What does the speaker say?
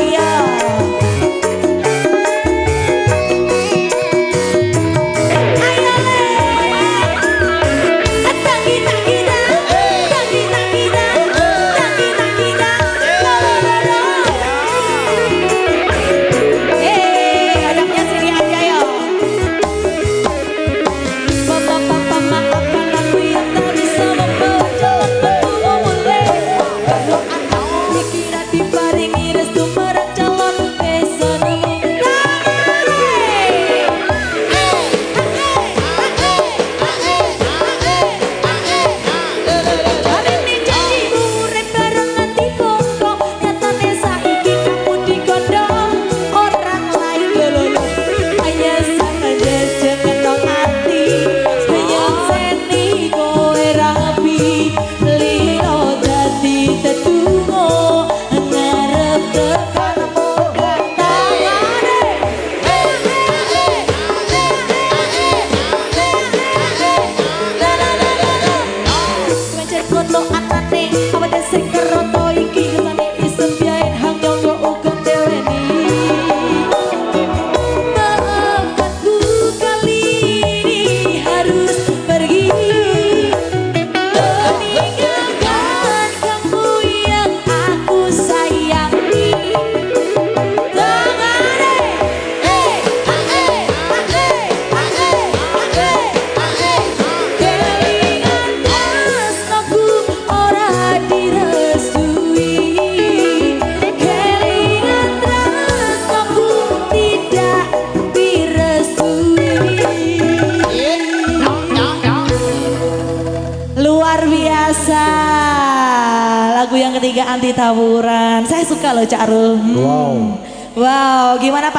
María. biasa. Lagu yang ketiga anti tawuran. Saya suka loh Cak Rum. Hmm. Wow. Wow, gimana Pak?